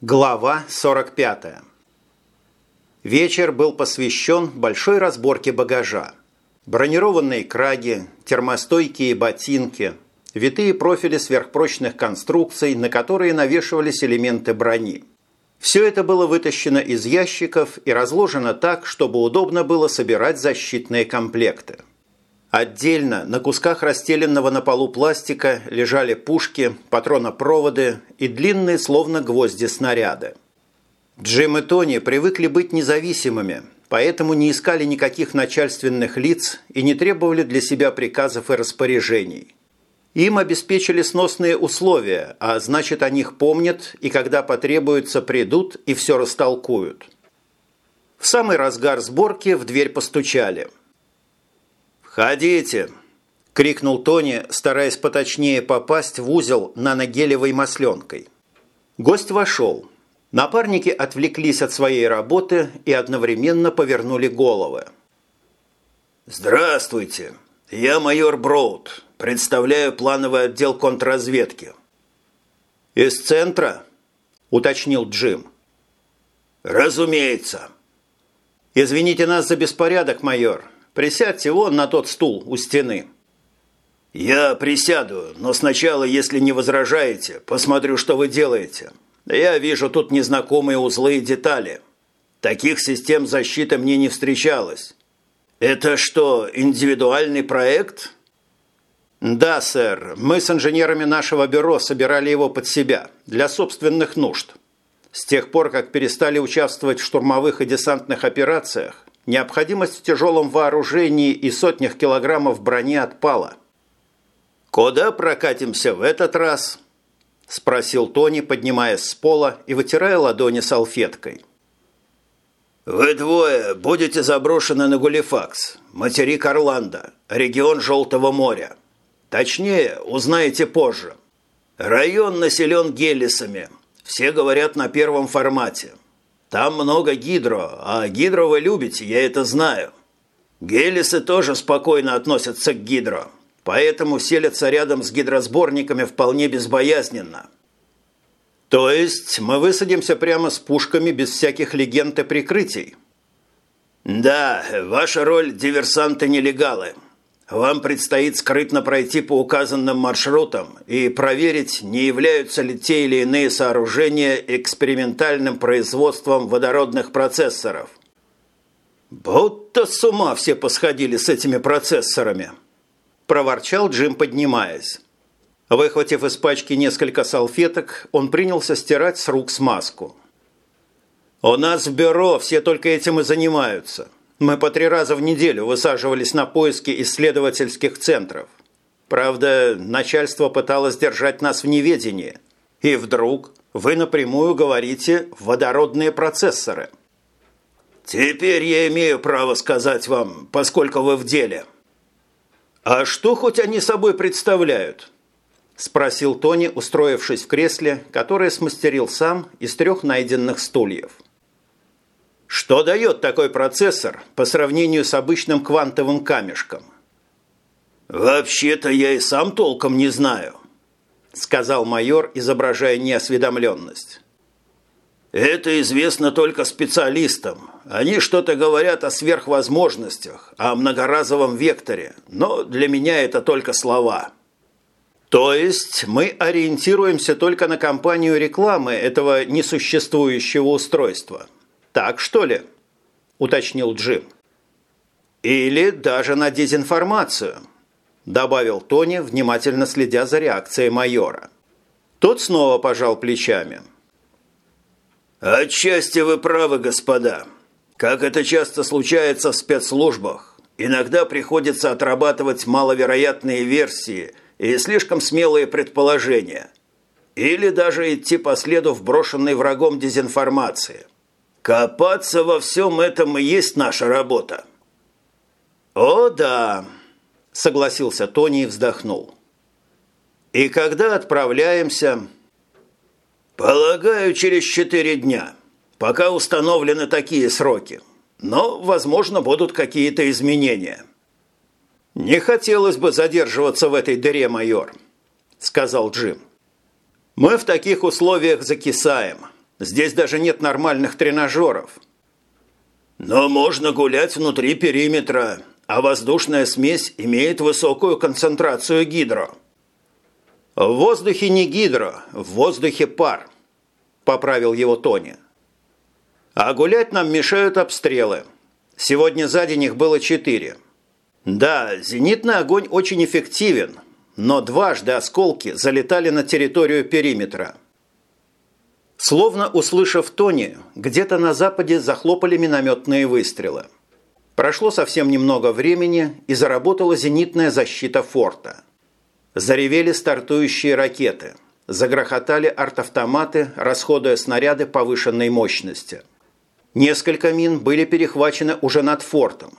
Глава 45. Вечер был посвящен большой разборке багажа. Бронированные краги, термостойкие ботинки, витые профили сверхпрочных конструкций, на которые навешивались элементы брони. Все это было вытащено из ящиков и разложено так, чтобы удобно было собирать защитные комплекты. Отдельно на кусках расстеленного на полу пластика лежали пушки, патронопроводы и длинные, словно гвозди, снаряды. Джим и Тони привыкли быть независимыми, поэтому не искали никаких начальственных лиц и не требовали для себя приказов и распоряжений. Им обеспечили сносные условия, а значит, о них помнят и когда потребуется, придут и все растолкуют. В самый разгар сборки в дверь постучали – «Входите!» – крикнул Тони, стараясь поточнее попасть в узел наногелевой масленкой. Гость вошел. Напарники отвлеклись от своей работы и одновременно повернули головы. «Здравствуйте! Я майор Броуд. Представляю плановый отдел контрразведки». «Из центра?» – уточнил Джим. «Разумеется». «Извините нас за беспорядок, майор. Присядьте вон на тот стул у стены». «Я присяду, но сначала, если не возражаете, посмотрю, что вы делаете. Я вижу тут незнакомые узлы и детали. Таких систем защиты мне не встречалось. Это что, индивидуальный проект?» «Да, сэр. Мы с инженерами нашего бюро собирали его под себя, для собственных нужд. С тех пор, как перестали участвовать в штурмовых и десантных операциях, необходимость в тяжелом вооружении и сотнях килограммов брони отпала. «Куда прокатимся в этот раз?» – спросил Тони, поднимаясь с пола и вытирая ладони салфеткой. «Вы двое будете заброшены на Гулифакс, материк Орландо, регион Желтого моря. Точнее, узнаете позже. Район населен гелисами. Все говорят на первом формате. Там много гидро, а гидро вы любите, я это знаю. Гелисы тоже спокойно относятся к гидро, поэтому селятся рядом с гидросборниками вполне безбоязненно. То есть мы высадимся прямо с пушками без всяких легенд и прикрытий? Да, ваша роль – диверсанты-нелегалы – вам предстоит скрытно пройти по указанным маршрутам и проверить, не являются ли те или иные сооружения экспериментальным производством водородных процессоров. «Будто с ума все посходили с этими процессорами!» – проворчал Джим, поднимаясь. Выхватив из пачки несколько салфеток, он принялся стирать с рук смазку. «У нас в бюро все только этим и занимаются. Мы по три раза в неделю высаживались на поиски исследовательских центров. Правда, начальство пыталось держать нас в неведении. И вдруг вы напрямую говорите «водородные процессоры». «Теперь я имею право сказать вам, поскольку вы в деле». «А что хоть они собой представляют?» – спросил Тони, устроившись в кресле, которое смастерил сам из трех найденных стульев. Что дает такой процессор по сравнению с обычным квантовым камешком? «Вообще-то я и сам толком не знаю», – сказал майор, изображая неосведомленность. «Это известно только специалистам. Они что-то говорят о сверхвозможностях, о многоразовом векторе, но для меня это только слова». То есть мы ориентируемся только на кампанию рекламы этого несуществующего устройства – так, что ли?» – уточнил Джим. «Или даже на дезинформацию», – добавил Тони, внимательно следя за реакцией майора. Тот снова пожал плечами. «Отчасти вы правы, господа. Как это часто случается в спецслужбах, иногда приходится отрабатывать маловероятные версии и слишком смелые предположения. Или даже идти по следу вброшенной врагом дезинформации – Копаться во всем этом и есть наша работа. О, да, согласился Тони и вздохнул. И когда отправляемся? Полагаю, через четыре дня. Пока установлены такие сроки. Но, возможно, будут какие-то изменения. Не хотелось бы задерживаться в этой дыре, майор, сказал Джим. Мы в таких условиях закисаем. Здесь даже нет нормальных тренажеров. Но можно гулять внутри периметра, а воздушная смесь имеет высокую концентрацию гидро. В воздухе не гидро, в воздухе пар, поправил его Тони. А гулять нам мешают обстрелы. Сегодня за день их было четыре. Да, зенитный огонь очень эффективен, но дважды осколки залетали на территорию периметра. Словно услышав Тони, где-то на западе захлопали минометные выстрелы. Прошло совсем немного времени, и заработала зенитная защита форта. Заревели стартующие ракеты. Загрохотали артавтоматы, расходуя снаряды повышенной мощности. Несколько мин были перехвачены уже над фортом.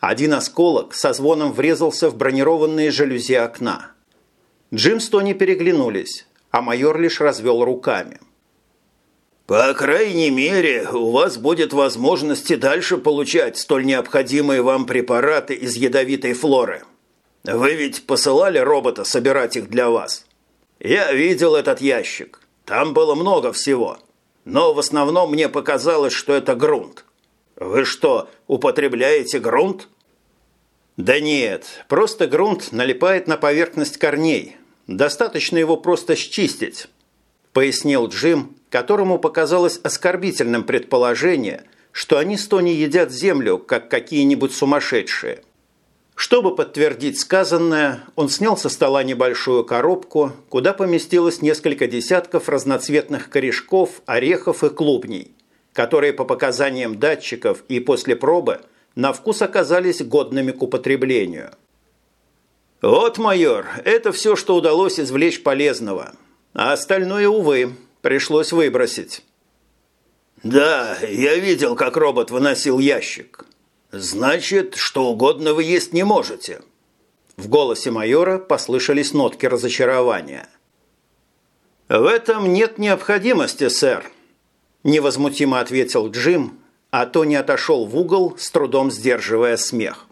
Один осколок со звоном врезался в бронированные жалюзи окна. Джим с Тони переглянулись, а майор лишь развел руками. «По крайней мере, у вас будет возможность и дальше получать столь необходимые вам препараты из ядовитой флоры. Вы ведь посылали робота собирать их для вас? Я видел этот ящик. Там было много всего. Но в основном мне показалось, что это грунт. Вы что, употребляете грунт?» «Да нет, просто грунт налипает на поверхность корней, Достаточно его просто счистить», – пояснил Джим, которому показалось оскорбительным предположение, что они с Тони едят землю, как какие-нибудь сумасшедшие. Чтобы подтвердить сказанное, он снял со стола небольшую коробку, куда поместилось несколько десятков разноцветных корешков, орехов и клубней, которые по показаниям датчиков и после пробы на вкус оказались годными к употреблению – «Вот, майор, это все, что удалось извлечь полезного. А остальное, увы, пришлось выбросить». «Да, я видел, как робот выносил ящик. Значит, что угодно вы есть не можете». В голосе майора послышались нотки разочарования. «В этом нет необходимости, сэр», – невозмутимо ответил Джим, а Тони отошел в угол, с трудом сдерживая смех.